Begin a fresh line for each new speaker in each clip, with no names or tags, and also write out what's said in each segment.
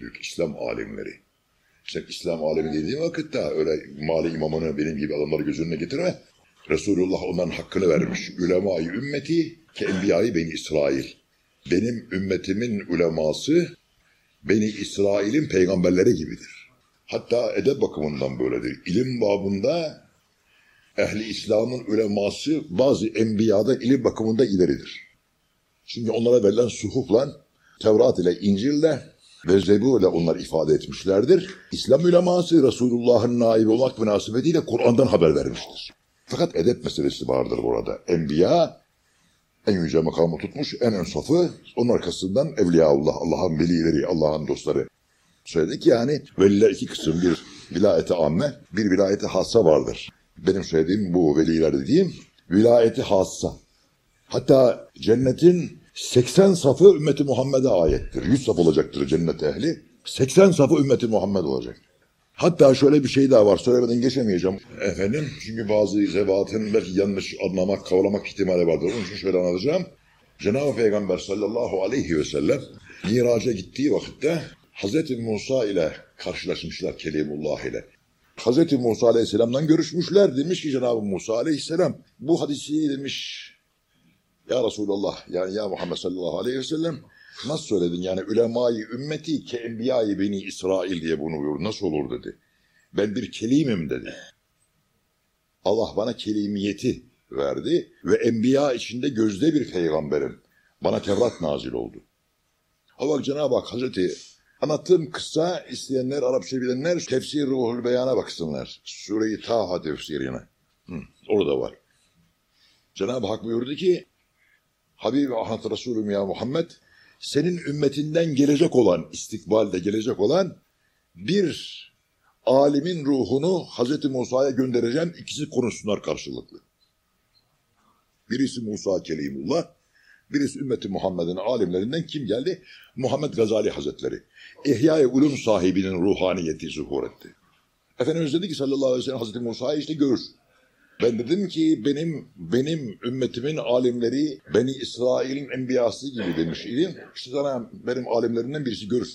Büyük İslam alimleri. Sen İslam alemi dediğin vakitte öyle mali imamını benim gibi adamları göz önüne getirme. Resulullah onların hakkını vermiş. Ülemayı ümmeti ke enbiyayı beni İsrail. Benim ümmetimin uleması Beni İsrail'in peygamberleri gibidir. Hatta edep bakımından böyledir. İlim babında ehli İslam'ın uleması bazı enbiyadan ilim bakımında ileridir. Çünkü onlara verilen suhufla, Tevrat ile İncil'le ve Zebur ile onlar ifade etmişlerdir. İslam uleması Resulullah'ın naibi olmak münasebetiyle Kur'an'dan haber vermiştir. Fakat edep meselesi vardır burada. Enbiya en yüce makamı tutmuş, en ön safı, onun arkasından Evliyaullah, Allah'ın velileri, Allah'ın dostları. Söyledik yani veliler iki kısım, bir vilayeti amme, bir vilayeti hassa vardır. Benim söylediğim bu veliler dediğim vilayeti hassa. Hatta cennetin 80 safı ümmeti Muhammed'e ayettir. 100 saf olacaktır cennet ehli. 80 safı ümmeti Muhammed olacak. Hatta şöyle bir şey daha var. Söylemeden geçemeyeceğim. Efendim çünkü bazı zevatın belki yanlış anlamak, kavramak ihtimali vardır. Onun için şöyle anlatacağım. Cenab-ı Peygamber sallallahu aleyhi ve sellem miraca gittiği vakitte Hazreti Musa ile karşılaşmışlar Kelimullah ile. Hazreti Musa aleyhisselamdan görüşmüşler. Demiş ki Cenab-ı Musa aleyhisselam bu hadisi demiş ya Resulallah yani ya Muhammed sallallahu aleyhi ve sellem Nasıl söyledin yani ülemayı ümmeti ke enbiyayı beni İsrail diye bunu buyur. Nasıl olur dedi. Ben bir kelimim dedi. Allah bana kelimiyeti verdi ve enbiya içinde gözde bir peygamberim. Bana Tevrat nazil oldu. Ha bak Cenab-ı Hak Hazreti anlattığım kıssa isteyenler, Arapça bilenler tefsir ruhul beyana baksınlar. Sure-i Taha tefsirine. Hı, orada var. Cenab-ı Hak buyurdu ki Habib Ahmet Resulüm ya Muhammed senin ümmetinden gelecek olan, istikbalde gelecek olan bir alimin ruhunu Hazreti Musa'ya göndereceğim. İkisi konuşsunlar karşılıklı. Birisi Musa Kelimullah, birisi ümmeti Muhammed'in alimlerinden kim geldi? Muhammed Gazali Hazretleri. İhya-i Ulum sahibinin ruhaniyeti zuhur etti. Efendimiz dedi ki sallallahu aleyhi ve sellem Hazreti Musa'yı işte görür. Ben dedim ki benim benim ümmetimin alimleri Beni İsrail'in enbiyası gibi demiş idim. İşte sana benim alimlerimden birisi görüş.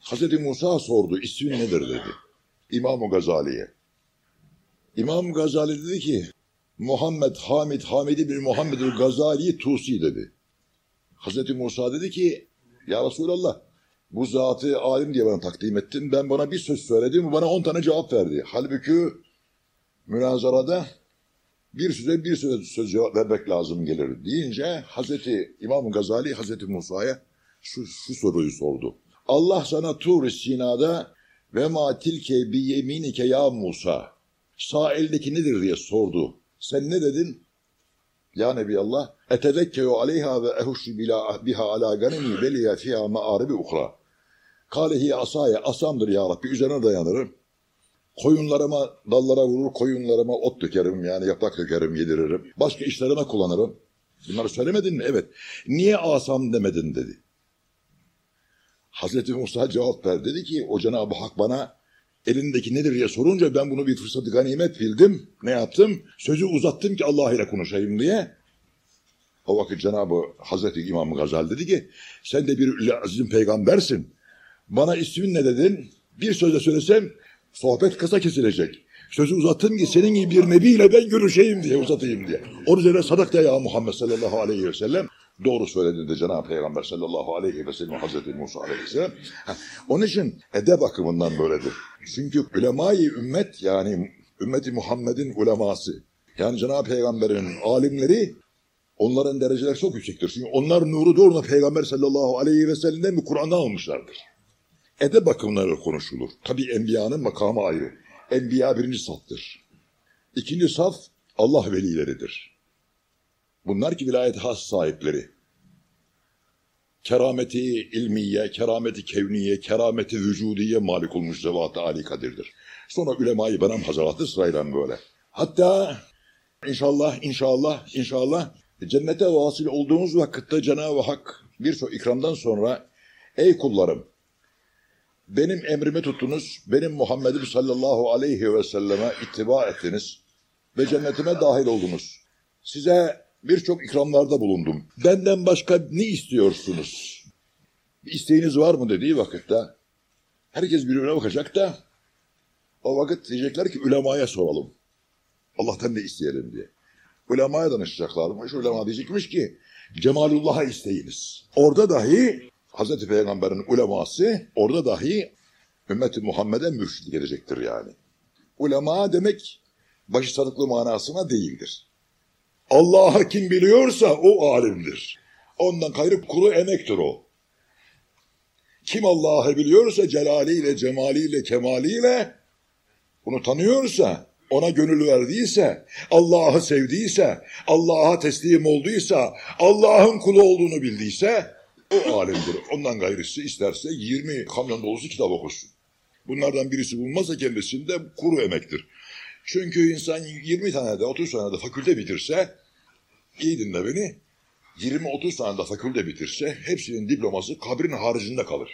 Hazreti Musa sordu ismin nedir dedi. İmam-ı Gazali'ye. İmam Gazali dedi ki Muhammed Hamid Hamidi bir Muhammedül Gazali Tusi dedi. Hazreti Musa dedi ki ya Resulallah bu zatı alim diye bana takdim ettin. Ben bana bir söz söyledim. Bana on tane cevap verdi. Halbuki münazarada bir söze bir söz, söz cevap vermek lazım gelir deyince Hazreti İmam Gazali Hazreti Musa'ya şu, şu soruyu sordu. Allah sana Tur Sina'da ve ma tilke bi yeminike ya Musa sağ eldeki nedir diye sordu. Sen ne dedin? Ya Nebi Allah etezekkeru aleyha ve ehuşu bila biha ala ganimi veliye fiha ma'aribi ukra. Kalehi asaya asamdır ya Rabbi üzerine dayanırım. Koyunlarıma dallara vurur, koyunlarıma ot dökerim yani yaprak dökerim, yediririm. Başka işlerime kullanırım. Bunları söylemedin mi? Evet. Niye asam demedin dedi. Hazreti Musa cevap ver dedi ki o Cenab-ı Hak bana elindeki nedir diye sorunca ben bunu bir fırsatı ganimet bildim. Ne yaptım? Sözü uzattım ki Allah ile konuşayım diye. O vakit Cenab-ı Hazreti İmam Gazal dedi ki sen de bir azim peygambersin. Bana ismin ne dedin? Bir sözle söylesem sohbet kısa kesilecek. Sözü uzattım ki senin gibi bir nebiyle ben görüşeyim diye uzatayım diye. Onun üzerine sadakta ya Muhammed sallallahu aleyhi ve sellem doğru söyledi de Cenab-ı Peygamber sallallahu aleyhi ve sellem Hazreti Musa aleyhisselam. Onun için edeb bakımından böyledir. Çünkü ulemayı ümmet yani ümmeti Muhammed'in uleması yani Cenab-ı Peygamber'in alimleri onların dereceleri çok yüksektir. Çünkü onlar nuru doğruna Peygamber sallallahu aleyhi ve sellem'den bir Kur'an'dan almışlardır. Edeb bakımları konuşulur. Tabi enbiyanın makamı ayrı. Enbiya birinci saftır. İkinci saf Allah velileridir. Bunlar ki vilayet has sahipleri. Kerameti ilmiye, kerameti kevniye, kerameti vücudiye malik olmuş zevat-ı Ali kadirdir. Sonra ulemayı benim hazaratı sırayla böyle. Hatta inşallah, inşallah, inşallah cennete vasıl olduğumuz vakitte Cenab-ı Hak birçok ikramdan sonra ey kullarım benim emrimi tuttunuz, benim Muhammed'im sallallahu aleyhi ve selleme ittiba ettiniz ve cennetime dahil oldunuz. Size birçok ikramlarda bulundum. Benden başka ne istiyorsunuz? Bir isteğiniz var mı dediği vakitte herkes birbirine bakacak da o vakit diyecekler ki ulemaya soralım. Allah'tan ne isteyelim diye. Ulemaya danışacaklarmış. Ulema diyecekmiş ki Cemalullah'a isteyiniz. Orada dahi Hazreti Peygamber'in uleması orada dahi ümmeti Muhammed'e mürşid gelecektir yani. Ulema demek başı sarıklı manasına değildir. Allah'ı kim biliyorsa o alimdir. Ondan gayrı kuru emektir o. Kim Allah'ı biliyorsa celaliyle, cemaliyle, kemaliyle bunu tanıyorsa, ona gönül verdiyse, Allah'ı sevdiyse, Allah'a teslim olduysa, Allah'ın kulu olduğunu bildiyse o alimdir. Ondan gayrısı isterse 20 kamyon dolusu kitap okusun. Bunlardan birisi bulmazsa kendisinde kuru emektir. Çünkü insan 20 tane de 30 tane de fakülte bitirse, iyi dinle beni, 20-30 tane de fakülte bitirse hepsinin diploması kabrin haricinde kalır.